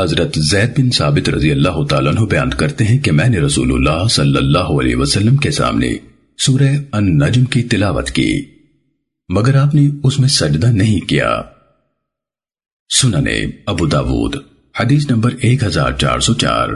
حضرت زید بن ثابت رضی اللہ تعالیٰ عنہ بیان کرتے ہیں کہ میں نے رسول اللہ صلی اللہ علیہ وسلم کے سامنے سورہ النجم کی تلاوت کی، مگر آپ نے اس میں سجدہ نہیں کیا۔ سننے ابو داود، حدیث نمبر ایک ہزار چار سو چار۔